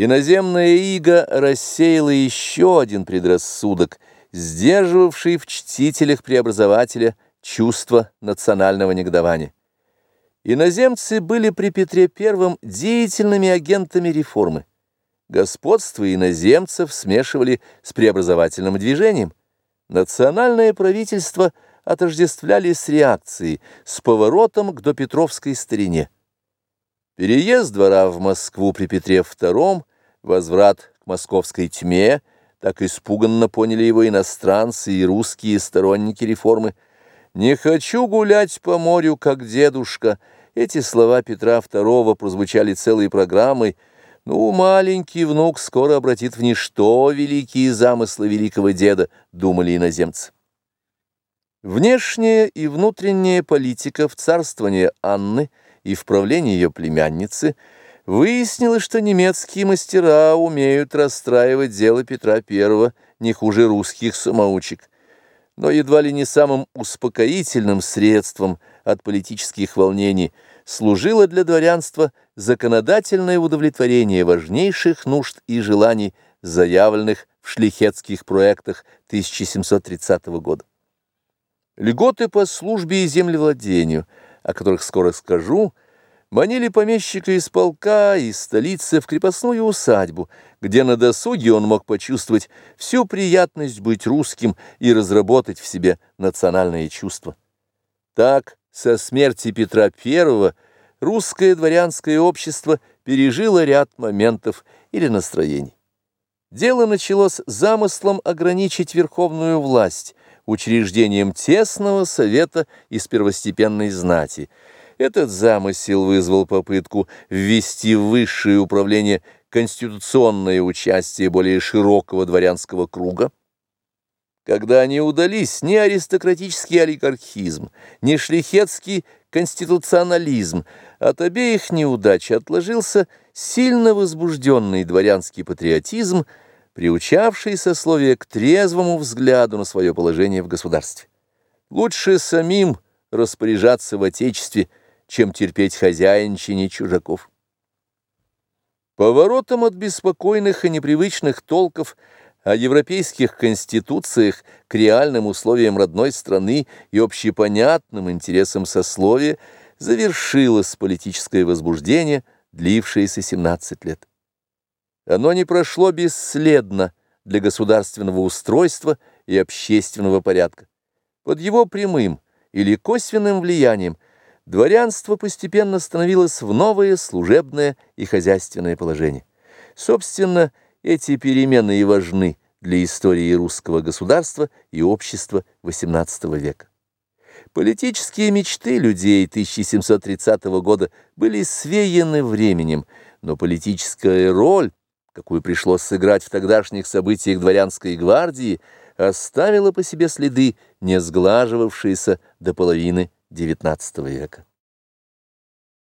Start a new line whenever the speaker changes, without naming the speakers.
Иноземная ига рассеяла еще один предрассудок, сдерживавший в чтителях преобразователя чувство национального негодования. Иноземцы были при Петре I деятельными агентами реформы. Господство иноземцев смешивали с преобразовательным движением. Национальное правительство отождествляли с реакцией, с поворотом к допетровской старине. Переезд двора в Москву при Петре II, возврат к московской тьме, так испуганно поняли его иностранцы и русские сторонники реформы. «Не хочу гулять по морю, как дедушка», эти слова Петра II прозвучали целой программой, ну, маленький внук скоро обратит в ничто великие замыслы великого деда, думали иноземцы. Внешняя и внутренняя политика в царствовании Анны и в правлении ее племянницы выяснилось, что немецкие мастера умеют расстраивать дело Петра I не хуже русских самоучек. Но едва ли не самым успокоительным средством от политических волнений служило для дворянства законодательное удовлетворение важнейших нужд и желаний, заявленных в шлихетских проектах 1730 года. Льготы по службе и землевладению, о которых скоро скажу, манили помещика из полка, из столицы в крепостную усадьбу, где на досуге он мог почувствовать всю приятность быть русским и разработать в себе национальное чувство. Так, со смерти Петра I русское дворянское общество пережило ряд моментов или настроений. Дело началось замыслом ограничить верховную власть, учреждением тесного совета из первостепенной знати. Этот замысел вызвал попытку ввести в высшее управление конституционное участие более широкого дворянского круга. Когда не удались ни аристократический олигархизм, ни шлихетский конституционализм, от обеих неудач отложился сильно возбужденный дворянский патриотизм, приучавший сословие к трезвому взгляду на свое положение в государстве. Лучше самим распоряжаться в Отечестве, чем терпеть хозяинчине чужаков. Поворотом от беспокойных и непривычных толков о европейских конституциях к реальным условиям родной страны и общепонятным интересам сословия – завершилось политическое возбуждение, длившееся 17 лет. Оно не прошло бесследно для государственного устройства и общественного порядка. Под его прямым или косвенным влиянием дворянство постепенно становилось в новое служебное и хозяйственное положение. Собственно, эти перемены и важны для истории русского государства и общества XVIII века. Политические мечты людей 1730 года были свеяны временем, но политическая роль, какую пришлось сыграть в тогдашних событиях дворянской гвардии, оставила по себе следы, не сглаживавшиеся до половины XIX века.